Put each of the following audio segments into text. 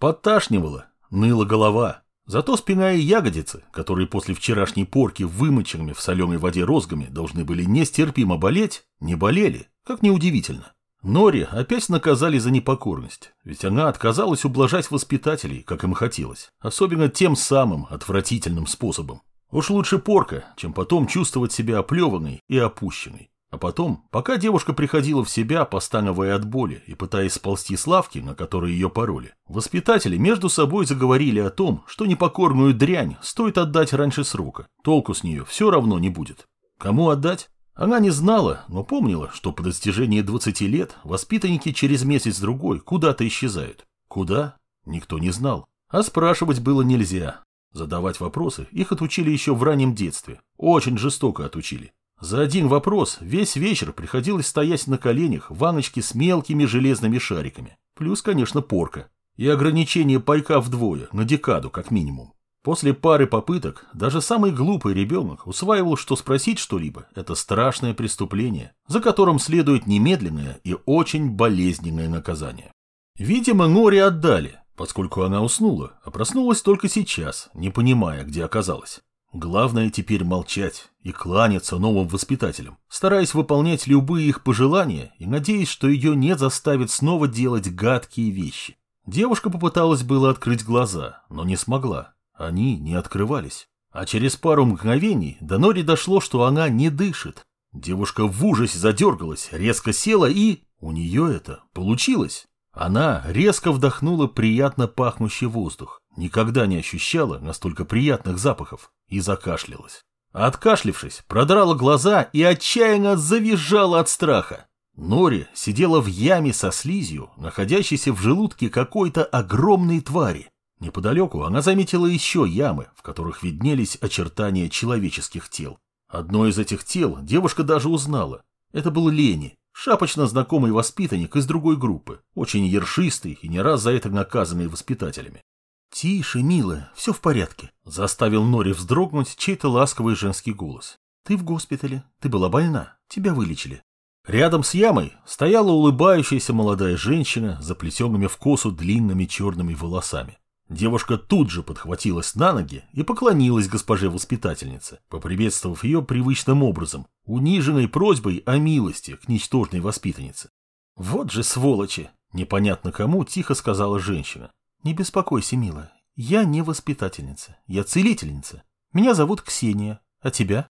Подташнивало, ныла голова. Зато спина и ягодицы, которые после вчерашней порки вымоченными в соленой воде розгами должны были нестерпимо болеть, не болели, как неудивительно. Нори опять наказали за непокорность, ведь она отказалась ублажать воспитателей, как им хотелось, особенно тем самым отвратительным способом. Уж лучше порка, чем потом чувствовать себя оплеванной и опущенной. А потом, пока девушка приходила в себя, постановая от боли и пытаясь сползти с лавки, на которой ее пороли, воспитатели между собой заговорили о том, что непокорную дрянь стоит отдать раньше срока. Толку с нее все равно не будет. Кому отдать? Она не знала, но помнила, что по достижении 20 лет воспитанники через месяц-другой куда-то исчезают. Куда? Никто не знал. А спрашивать было нельзя. Задавать вопросы их отучили еще в раннем детстве. Очень жестоко отучили. За один вопрос весь вечер приходилось стоять на коленях ваночки с мелкими железными шариками. Плюс, конечно, порка. И ограничение пайка вдвое, на декаду как минимум. После пары попыток даже самый глупый ребенок усваивал, что спросить что-либо – это страшное преступление, за которым следует немедленное и очень болезненное наказание. Видимо, Нори отдали, поскольку она уснула, а проснулась только сейчас, не понимая, где оказалась. Главное теперь молчать и кланяться новым воспитателям, стараясь выполнять любые их пожелания и надеясь, что ее не заставит снова делать гадкие вещи. Девушка попыталась было открыть глаза, но не смогла. Они не открывались. А через пару мгновений до Нори дошло, что она не дышит. Девушка в ужасе задергалась, резко села и... У нее это получилось. Она резко вдохнула приятно пахнущий воздух. Никогда не ощущала настолько приятных запахов. И закашлялась. Откашлившись, продрала глаза и отчаянно завизжала от страха. Нори сидела в яме со слизью, находящейся в желудке какой-то огромной твари. Неподалеку она заметила еще ямы, в которых виднелись очертания человеческих тел. Одно из этих тел девушка даже узнала. Это был Лени, шапочно знакомый воспитанник из другой группы, очень ершистый и не раз за это наказанный воспитателями. «Тише, милая, все в порядке», — заставил Нори вздрогнуть чей-то ласковый женский голос. «Ты в госпитале, ты была больна, тебя вылечили». Рядом с ямой стояла улыбающаяся молодая женщина, заплетенными в косу длинными черными волосами. Девушка тут же подхватилась на ноги и поклонилась госпоже-воспитательнице, поприветствовав ее привычным образом, униженной просьбой о милости к ничтожной воспитаннице. «Вот же сволочи!» – непонятно кому тихо сказала женщина. «Не беспокойся, милая, я не воспитательница, я целительница. Меня зовут Ксения, а тебя?»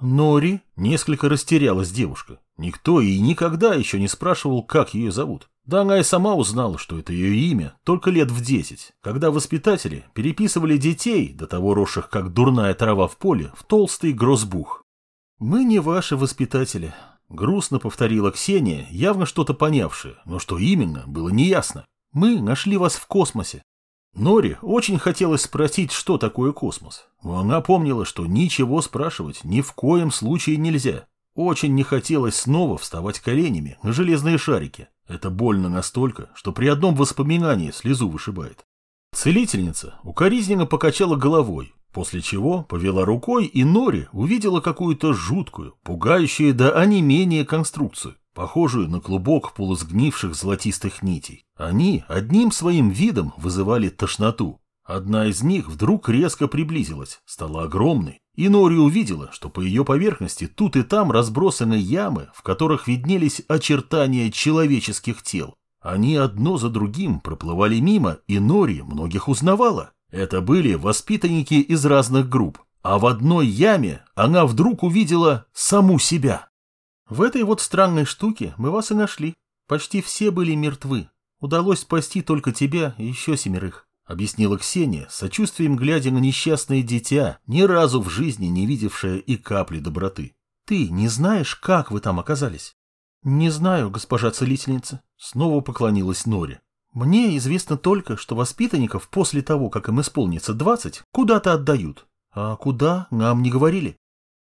Нори несколько растерялась девушка. Никто и никогда еще не спрашивал, как ее зовут. Да она и сама узнала, что это ее имя, только лет в десять, когда воспитатели переписывали детей, до того росших как дурная трава в поле, в толстый грозбух. «Мы не ваши воспитатели», — грустно повторила Ксения, явно что-то понявшая, но что именно, было неясно. «Мы нашли вас в космосе». Нори очень хотелось спросить, что такое космос, она помнила, что ничего спрашивать ни в коем случае нельзя. Очень не хотелось снова вставать коленями на железные шарики. Это больно настолько, что при одном воспоминании слезу вышибает. Целительница укоризненно покачала головой, после чего повела рукой, и Нори увидела какую-то жуткую, пугающую до онемения конструкцию, похожую на клубок полусгнивших золотистых нитей. Они одним своим видом вызывали тошноту. Одна из них вдруг резко приблизилась, стала огромной, и Нори увидела, что по ее поверхности тут и там разбросаны ямы, в которых виднелись очертания человеческих тел. Они одно за другим проплывали мимо, и Нори многих узнавала. Это были воспитанники из разных групп. А в одной яме она вдруг увидела саму себя. В этой вот странной штуке мы вас и нашли. Почти все были мертвы. Удалось спасти только тебя и еще семерых объяснила Ксения, сочувствием глядя на несчастное дитя, ни разу в жизни не видевшее и капли доброты. «Ты не знаешь, как вы там оказались?» «Не знаю, госпожа целительница», — снова поклонилась Нори. «Мне известно только, что воспитанников после того, как им исполнится двадцать, куда-то отдают. А куда, нам не говорили».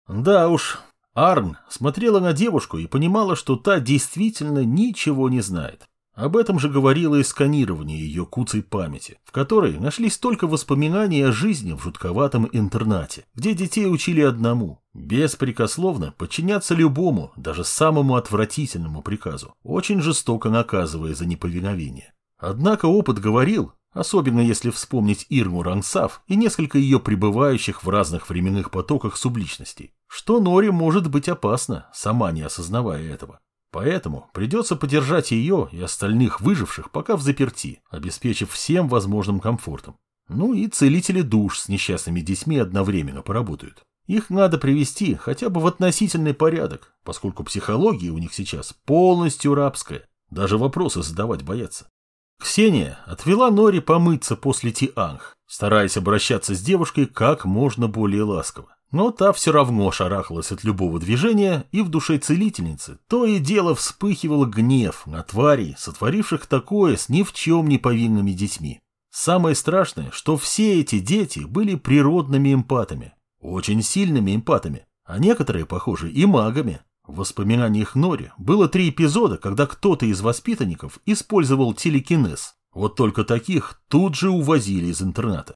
«Да уж». Арн смотрела на девушку и понимала, что та действительно ничего не знает. Об этом же говорило и сканирование ее куцей памяти, в которой нашлись только воспоминания о жизни в жутковатом интернате, где детей учили одному – беспрекословно подчиняться любому, даже самому отвратительному приказу, очень жестоко наказывая за неповиновение. Однако опыт говорил, особенно если вспомнить Ирму Рансав и несколько ее пребывающих в разных временных потоках субличностей, что Нори может быть опасно, сама не осознавая этого. Поэтому придется подержать ее и остальных выживших пока в заперти, обеспечив всем возможным комфортом. Ну и целители душ с несчастными детьми одновременно поработают. Их надо привести хотя бы в относительный порядок, поскольку психология у них сейчас полностью рабская. Даже вопросы задавать боятся. Ксения отвела Нори помыться после Тианг, стараясь обращаться с девушкой как можно более ласково. Но та все равно шарахалась от любого движения, и в душе целительницы то и дело вспыхивал гнев на тварей, сотворивших такое с ни в чем не повинными детьми. Самое страшное, что все эти дети были природными эмпатами, очень сильными эмпатами, а некоторые, похоже, и магами. В воспоминаниях Нори было три эпизода, когда кто-то из воспитанников использовал телекинез. Вот только таких тут же увозили из интерната.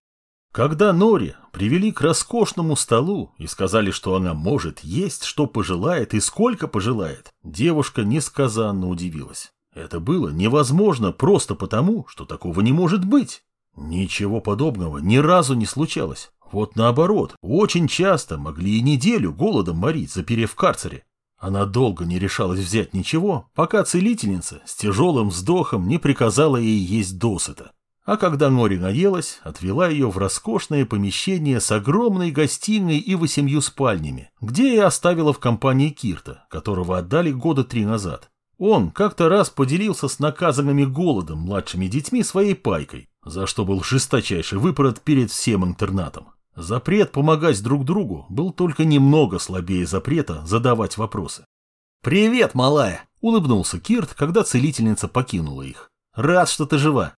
Когда Нори привели к роскошному столу и сказали, что она может есть, что пожелает и сколько пожелает, девушка несказанно удивилась. Это было невозможно просто потому, что такого не может быть. Ничего подобного ни разу не случалось. Вот наоборот, очень часто могли и неделю голодом морить, заперев в карцере. Она долго не решалась взять ничего, пока целительница с тяжелым вздохом не приказала ей есть досыта. А когда Нори наелась, отвела ее в роскошное помещение с огромной гостиной и восемью спальнями, где и оставила в компании Кирта, которого отдали года три назад. Он как-то раз поделился с наказанными голодом младшими детьми своей пайкой, за что был жесточайший выпорот перед всем интернатом. Запрет помогать друг другу был только немного слабее запрета задавать вопросы. «Привет, малая!» – улыбнулся Кирт, когда целительница покинула их. «Рад, что ты жива!»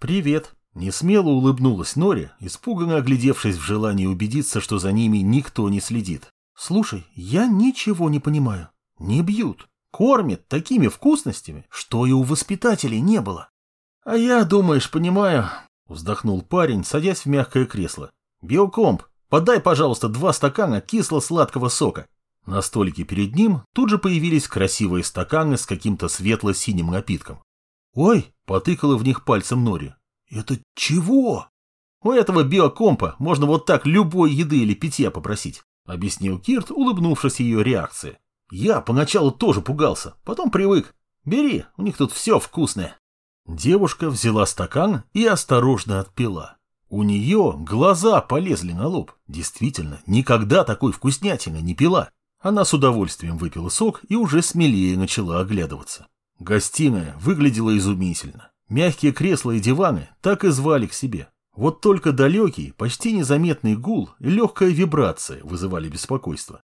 «Привет!» – несмело улыбнулась Нори, испуганно оглядевшись в желании убедиться, что за ними никто не следит. «Слушай, я ничего не понимаю. Не бьют. Кормят такими вкусностями, что и у воспитателей не было». «А я, думаешь, понимаю?» – вздохнул парень, садясь в мягкое кресло. «Биокомп, подай, пожалуйста, два стакана кисло-сладкого сока». На столике перед ним тут же появились красивые стаканы с каким-то светло-синим напитком. «Ой!» – потыкала в них пальцем Нори. «Это чего?» «У этого биокомпа можно вот так любой еды или питья попросить», – объяснил Кирт, улыбнувшись ее реакции. «Я поначалу тоже пугался, потом привык. Бери, у них тут все вкусное». Девушка взяла стакан и осторожно отпила. У нее глаза полезли на лоб. Действительно, никогда такой вкуснятины не пила. Она с удовольствием выпила сок и уже смелее начала оглядываться. Гостиная выглядела изумительно. Мягкие кресла и диваны так и звали к себе. Вот только далекий, почти незаметный гул и легкая вибрация вызывали беспокойство.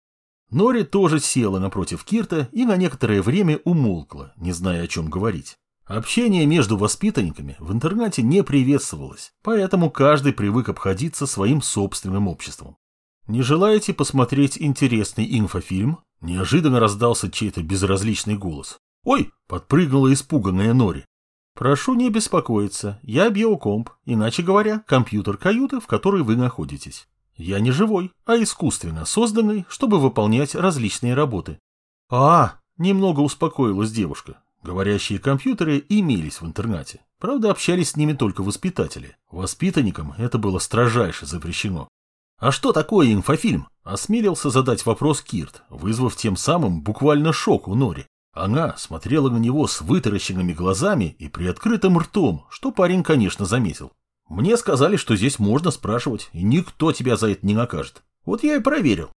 Нори тоже села напротив Кирта и на некоторое время умолкла, не зная о чем говорить. Общение между воспитанниками в интернате не приветствовалось, поэтому каждый привык обходиться своим собственным обществом. Не желаете посмотреть интересный инфофильм? Неожиданно раздался чей-то безразличный голос. «Ой!» – подпрыгнула испуганная Нори. «Прошу не беспокоиться, я биокомп, иначе говоря, компьютер каюты, в которой вы находитесь. Я не живой, а искусственно созданный, чтобы выполнять различные работы». «А!» – немного успокоилась девушка. Говорящие компьютеры имелись в интернате. Правда, общались с ними только воспитатели. Воспитанникам это было строжайше запрещено. «А что такое инфофильм?» – осмелился задать вопрос Кирт, вызвав тем самым буквально шок у Нори. Она смотрела на него с вытаращенными глазами и приоткрытым ртом, что парень, конечно, заметил. «Мне сказали, что здесь можно спрашивать, и никто тебя за это не накажет. Вот я и проверил».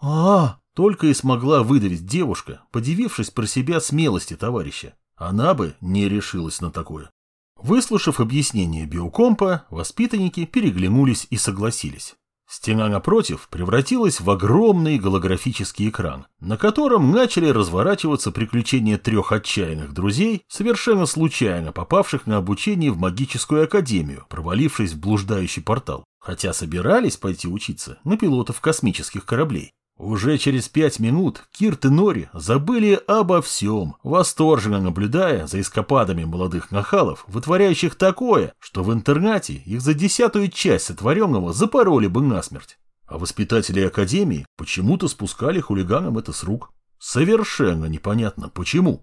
«А, только и смогла выдавить девушка, подивившись про себя смелости товарища. Она бы не решилась на такое. Выслушав объяснение биокомпа, воспитанники переглянулись и согласились. Стена напротив превратилась в огромный голографический экран, на котором начали разворачиваться приключения трех отчаянных друзей, совершенно случайно попавших на обучение в магическую академию, провалившись в блуждающий портал, хотя собирались пойти учиться на пилотов космических кораблей. Уже через пять минут Кирт и Нори забыли обо всем, восторженно наблюдая за эскападами молодых нахалов, вытворяющих такое, что в интернате их за десятую часть сотворенного запороли бы насмерть. А воспитатели Академии почему-то спускали хулиганам это с рук. Совершенно непонятно почему.